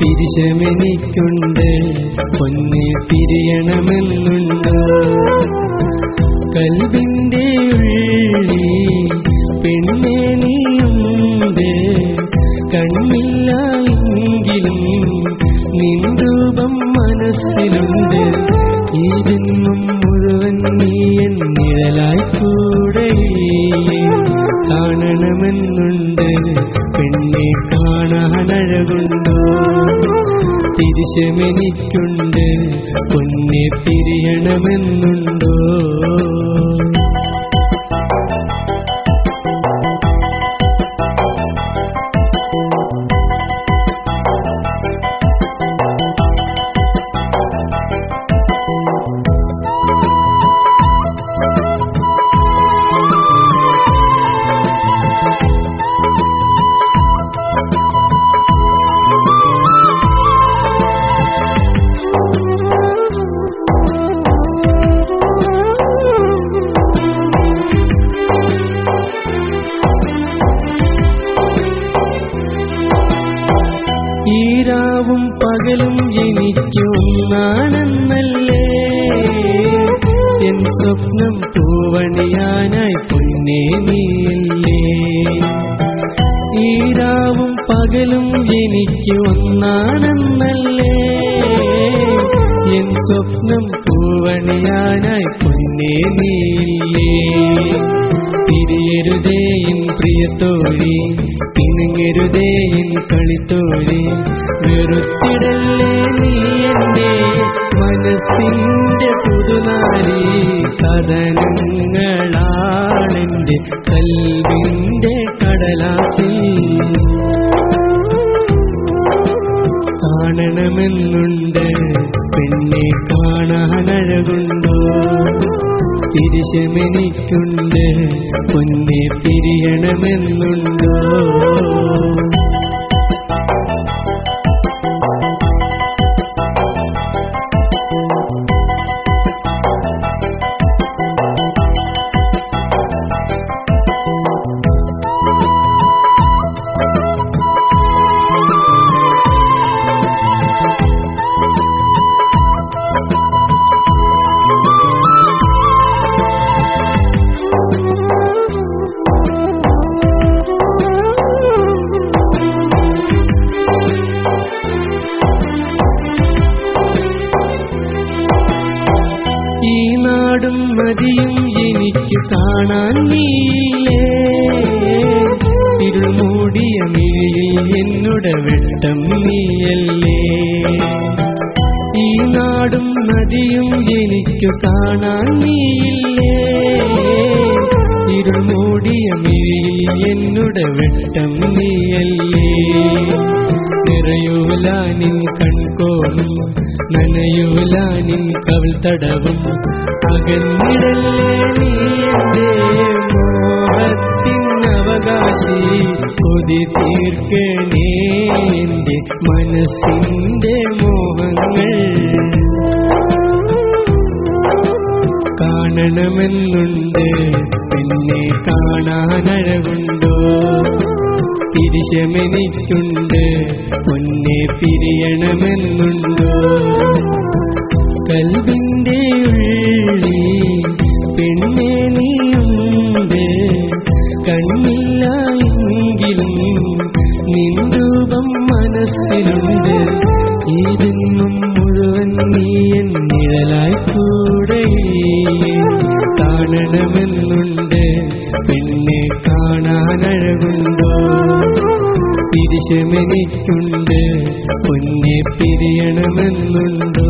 പിരിശമെനിക്കുണ്ട് പൊന്നെ പിരിയണമെന്നുണ്ടോ കൽവിന്റെ ഉള്ളി പെണ്ണെ നീയുണ്ട്. കണ്ണില്ല മനസ്സിലുണ്ട്. ഈ ജന്മം മുഴുവൻ നീ എൻ നിഴലായി കൂടെ കാണണമെന്നുണ്ട്. തിരിശമെനിക്കുണ്ട്. പൊന്നെ പിരിയണമെന്നുണ്ടോ പകലും എനിക്കൊന്നാണെന്നല്ലേ എൻ സ്വപ്നം പൂവണിയാനായി പൊന്നേ നീയല്ലേ? ഈരാവും പകലും എനിക്ക് ഒന്നാണെന്നല്ലേ എൻ സ്വപ്നം പൂവണിയാനായി പൊന്നേ നീയില്ലേ തിരിയരുതേ എൻ പ്രിയത്തോഴി പിണങ്ങരുതേ എൻ കളിത്തോഴി വെറുത്തിടല്ലേ നീ എന്റെ മനസ്സിന്റെ പുതുനാരി കഥനങ്ങളാണെന്റെ കൽവിന്റെ കടലാസി. കാണണമെന്നുണ്ട് പെണ്ണെ കാണാനഴകുണ്ടോ? തിരിശമെനിക്കുണ്ട്. പൊന്നെ പിരിയണമെന്നുണ്ടോ. ഈ നാടും നദിയും എനിക്ക് കാണാൻ നീയില്ലേ ഇരുൾ മൂടിയ മിഴിയിൽ എന്നുടെ വെട്ടം നീയല്ലേ. ഈ നാടും നദിയും എനിക്ക് കാണാൻ നീയില്ലേ. ഇരുൾ മൂടിയ മിഴിയിൽ എന്നുടെ വെട്ടം നീയല്ലേ. നിറയൂല നിൻ കൺകോളും നനയൂല നിൻ കവിൾ തടവും. അകന്നിടല്ലേ നീ എന്റെ കൊതി തീർക്കണേ എന്റെ മനസ്സിന്റെ മോഹങ്ങൾ. കാണണമെന്നുണ്ട് പിന്നെ കാണാനഴവുണ്ടോ തിരിശമെനിക്കുണ്ട് പിരിയണമെന്നുണ്ടോ കൽവിന്റെ ഉള്ളി പെണ്ണെ നീയുണ്ട് കണ്ണില്ല എങ്കിലും നിൻ രൂപം മനസ്സിലുണ്ട്. ഈ മുഴുവൻ നീ എൻ നിഴലായി കൂടെ കാണണമെന്നുണ്ട്. പിന്നെ കാണാനഴകുണ്ടോ? തിരിശമെനിക്കുണ്ട് പൊന്നെ പിരിയണമെന്നുണ്ടോ